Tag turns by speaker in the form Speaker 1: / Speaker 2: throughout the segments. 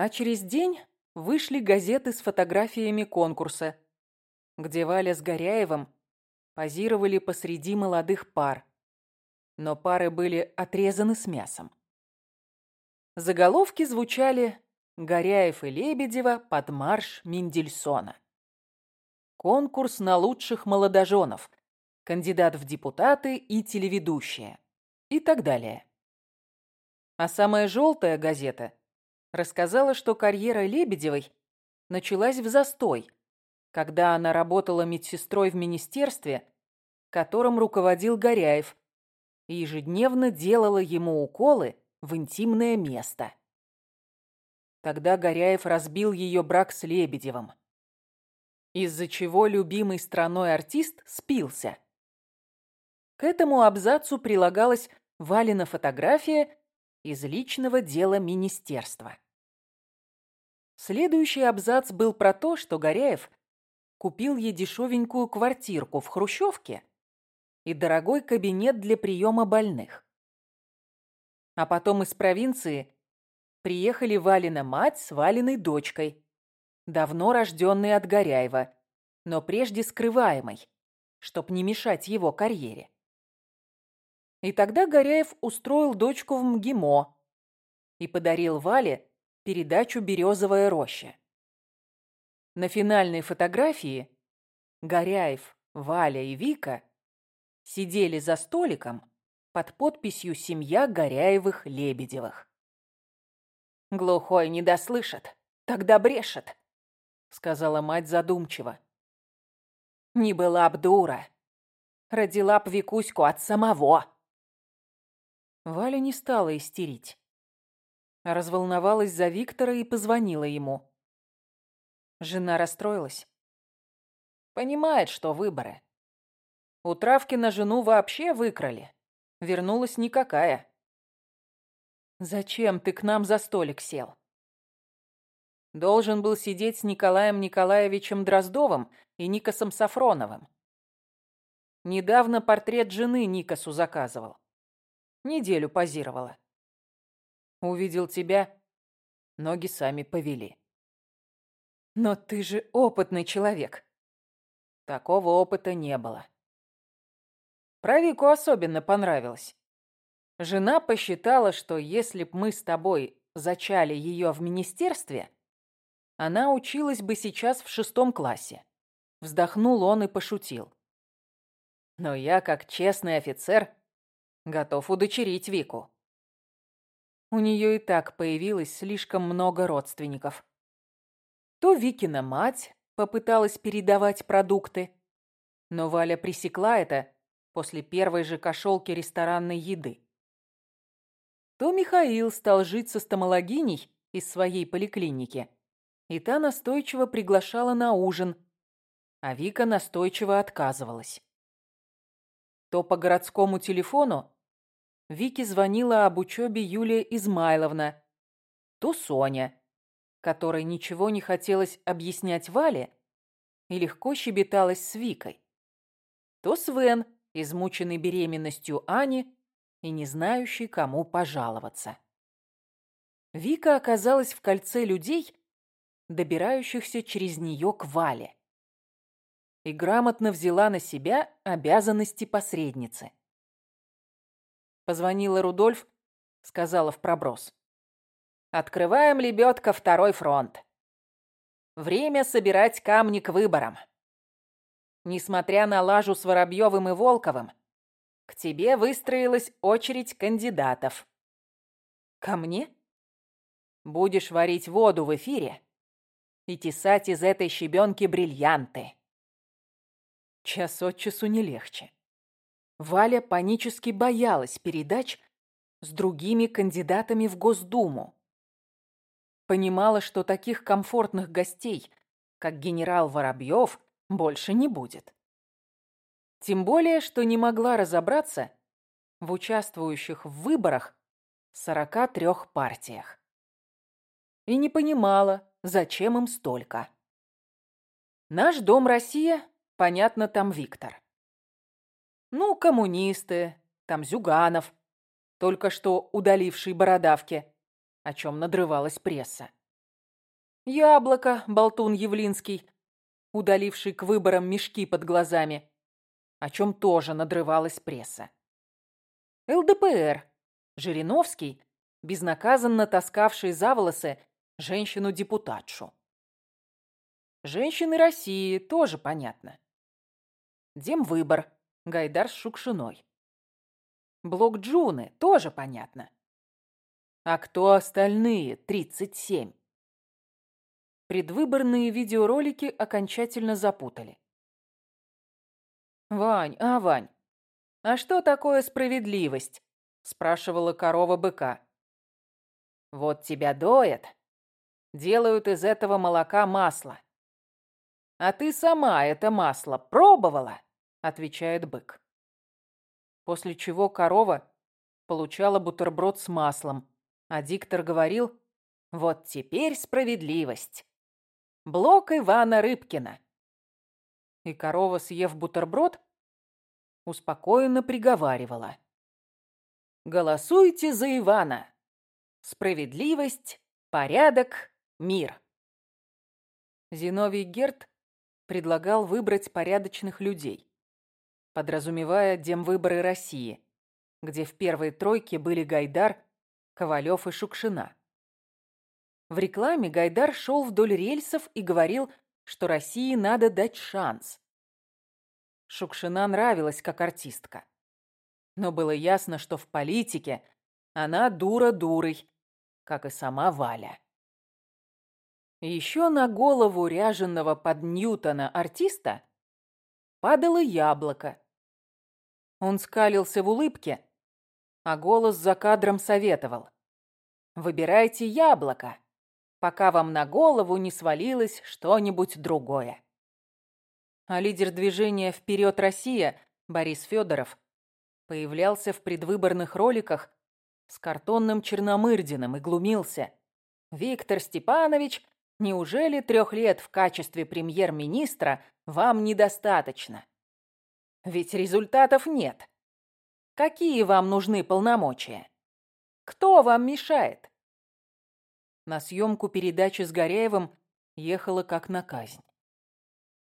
Speaker 1: А через день вышли газеты с фотографиями конкурса, где Валя с Горяевым позировали посреди молодых пар. Но пары были отрезаны с мясом. Заголовки звучали «Горяев и Лебедева под марш Мендельсона». Конкурс на лучших молодоженов, кандидат в депутаты и телеведущая и так далее. А самая желтая газета рассказала, что карьера Лебедевой началась в застой, когда она работала медсестрой в министерстве, которым руководил Горяев, и ежедневно делала ему уколы в интимное место. Тогда Горяев разбил ее брак с Лебедевым, из-за чего любимый страной артист спился. К этому абзацу прилагалась Валина фотография из личного дела министерства. Следующий абзац был про то, что Горяев купил ей дешевенькую квартирку в Хрущевке и дорогой кабинет для приема больных. А потом из провинции приехали Валина мать с Валиной дочкой, давно рожденной от Горяева, но прежде скрываемой, чтоб не мешать его карьере. И тогда Горяев устроил дочку в МГИМО и подарил Вале передачу «Березовая роща». На финальной фотографии Горяев, Валя и Вика сидели за столиком под подписью «Семья Горяевых-Лебедевых». «Глухой не дослышит, тогда брешет», — сказала мать задумчиво. «Не была б дура. Родила б Викуську от самого». Валя не стала истерить. Разволновалась за Виктора и позвонила ему. Жена расстроилась. Понимает, что выборы. У Травкина жену вообще выкрали. Вернулась никакая. «Зачем ты к нам за столик сел?» Должен был сидеть с Николаем Николаевичем Дроздовым и Никосом Сафроновым. Недавно портрет жены Никосу заказывал. Неделю позировала. Увидел тебя, ноги сами повели. Но ты же опытный человек. Такого опыта не было. Про Вику особенно понравилось. Жена посчитала, что если б мы с тобой зачали ее в министерстве, она училась бы сейчас в шестом классе. Вздохнул он и пошутил. Но я, как честный офицер, готов удочерить Вику. У нее и так появилось слишком много родственников. То Викина мать попыталась передавать продукты, но Валя пресекла это после первой же кошелки ресторанной еды. То Михаил стал жить со стоматологиней из своей поликлиники, и та настойчиво приглашала на ужин, а Вика настойчиво отказывалась. То по городскому телефону Вике звонила об учебе Юлия Измайловна, то Соня, которой ничего не хотелось объяснять Вале и легко щебеталась с Викой, то Свен, измученный беременностью Ани и не знающий, кому пожаловаться. Вика оказалась в кольце людей, добирающихся через нее к Вале и грамотно взяла на себя обязанности посредницы. Позвонила Рудольф, сказала в проброс. «Открываем, лебедка, второй фронт. Время собирать камни к выборам. Несмотря на лажу с Воробьевым и Волковым, к тебе выстроилась очередь кандидатов. Ко мне? Будешь варить воду в эфире и тесать из этой щебенки бриллианты. Час от часу не легче. Валя панически боялась передач с другими кандидатами в Госдуму. Понимала, что таких комфортных гостей, как генерал Воробьев, больше не будет. Тем более, что не могла разобраться в участвующих в выборах 43 партиях. И не понимала, зачем им столько. Наш дом Россия, понятно, там Виктор. Ну, коммунисты, там Зюганов, только что удаливший бородавки, о чем надрывалась пресса. Яблоко, болтун Явлинский, удаливший к выборам мешки под глазами, о чем тоже надрывалась пресса. ЛДПР, Жириновский, безнаказанно таскавший за волосы женщину-депутатшу. Женщины России тоже понятно. Демвыбор, Гайдар с Шукшиной. Блок Джуны тоже понятно. А кто остальные 37? Предвыборные видеоролики окончательно запутали. «Вань, а, Вань, а что такое справедливость?» спрашивала корова быка. «Вот тебя доят, делают из этого молока масло. А ты сама это масло пробовала?» отвечает бык. После чего корова получала бутерброд с маслом, а диктор говорил «Вот теперь справедливость». Блок Ивана Рыбкина. И корова, съев бутерброд, успокоенно приговаривала. «Голосуйте за Ивана. Справедливость, порядок, мир». Зиновий Герд предлагал выбрать порядочных людей, подразумевая демвыборы России, где в первой тройке были Гайдар, Ковалев и Шукшина. В рекламе Гайдар шел вдоль рельсов и говорил, что России надо дать шанс. Шукшина нравилась как артистка. Но было ясно, что в политике она дура дурой, как и сама Валя. Еще на голову ряженного под Ньютона артиста падало яблоко. Он скалился в улыбке, а голос за кадром советовал. «Выбирайте яблоко, пока вам на голову не свалилось что-нибудь другое. А лидер движения «Вперед, Россия» Борис Федоров появлялся в предвыборных роликах с картонным черномырдиным и глумился. «Виктор Степанович, неужели трех лет в качестве премьер-министра вам недостаточно? Ведь результатов нет. Какие вам нужны полномочия? Кто вам мешает? На съемку передачи с Горяевым ехала как на казнь.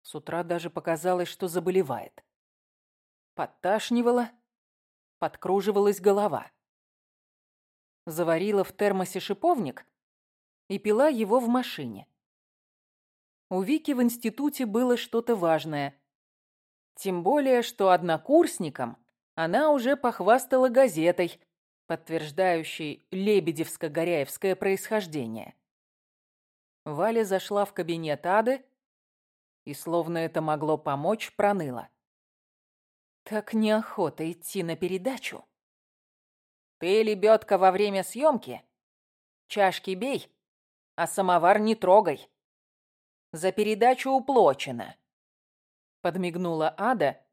Speaker 1: С утра даже показалось, что заболевает. Подташнивала, подкруживалась голова. Заварила в термосе шиповник и пила его в машине. У Вики в институте было что-то важное. Тем более, что однокурсникам она уже похвастала газетой, подтверждающий лебедевско-горяевское происхождение. Валя зашла в кабинет Ады и, словно это могло помочь, проныла. «Так неохота идти на передачу». «Ты, лебедка, во время съемки чашки бей, а самовар не трогай. За передачу уплочено», — подмигнула Ада,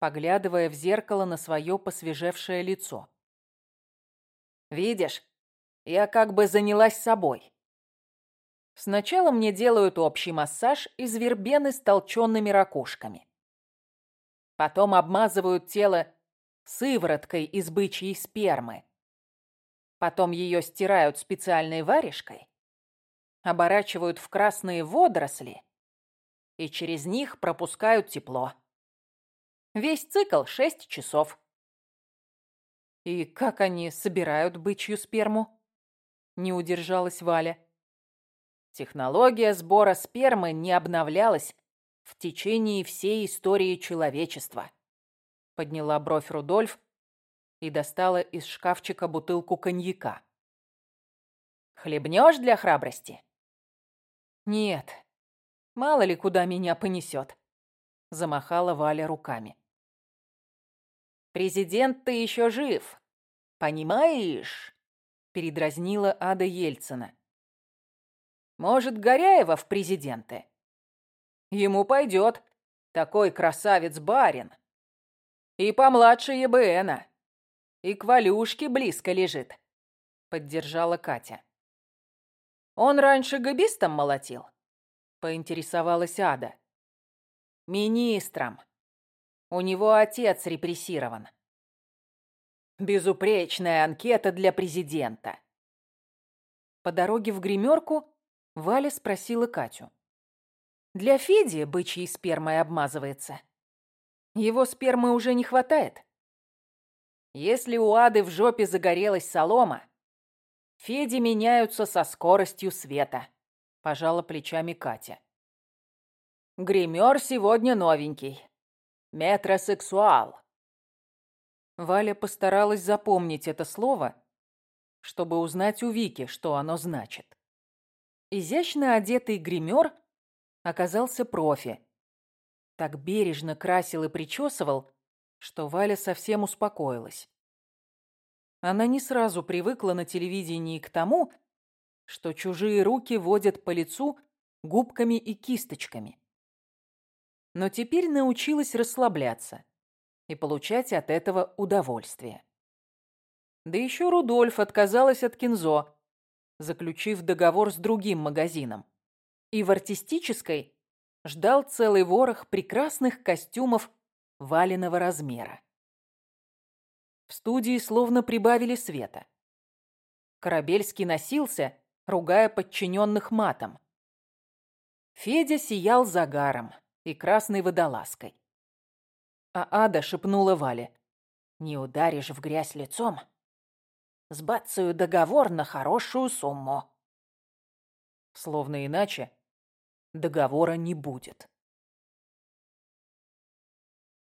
Speaker 1: поглядывая в зеркало на свое посвежевшее лицо. Видишь, я как бы занялась собой. Сначала мне делают общий массаж из вербены с толченными ракушками. Потом обмазывают тело сывороткой из бычьей спермы. Потом ее стирают специальной варежкой, оборачивают в красные водоросли и через них пропускают тепло. Весь цикл шесть часов. «И как они собирают бычью сперму?» Не удержалась Валя. Технология сбора спермы не обновлялась в течение всей истории человечества. Подняла бровь Рудольф и достала из шкафчика бутылку коньяка. «Хлебнешь для храбрости?» «Нет, мало ли куда меня понесет», — замахала Валя руками. Президент-то еще жив. Понимаешь?» Передразнила Ада Ельцина. «Может, Горяева в президенты?» «Ему пойдет. Такой красавец-барин. И помладше ЕБНа. И к Валюшке близко лежит», — поддержала Катя. «Он раньше габистом молотил?» — поинтересовалась Ада. «Министром. У него отец репрессирован. Безупречная анкета для президента. По дороге в гримерку Валя спросила Катю. Для Феди бычьей спермой обмазывается. Его спермы уже не хватает. Если у Ады в жопе загорелась солома, Феди меняются со скоростью света, пожала плечами Катя. Гример сегодня новенький. Метросексуал. Валя постаралась запомнить это слово, чтобы узнать у Вики, что оно значит. Изящно одетый гример оказался профи. Так бережно красил и причесывал, что Валя совсем успокоилась. Она не сразу привыкла на телевидении к тому, что чужие руки водят по лицу губками и кисточками. Но теперь научилась расслабляться и получать от этого удовольствие. Да еще Рудольф отказалась от кинзо, заключив договор с другим магазином. И в артистической ждал целый ворох прекрасных костюмов валенного размера. В студии словно прибавили света. Корабельский носился, ругая подчиненных матом. Федя сиял загаром и красной водолазкой. А Ада шепнула Вале. «Не ударишь в грязь лицом? Сбацаю договор на хорошую сумму». Словно иначе договора не будет.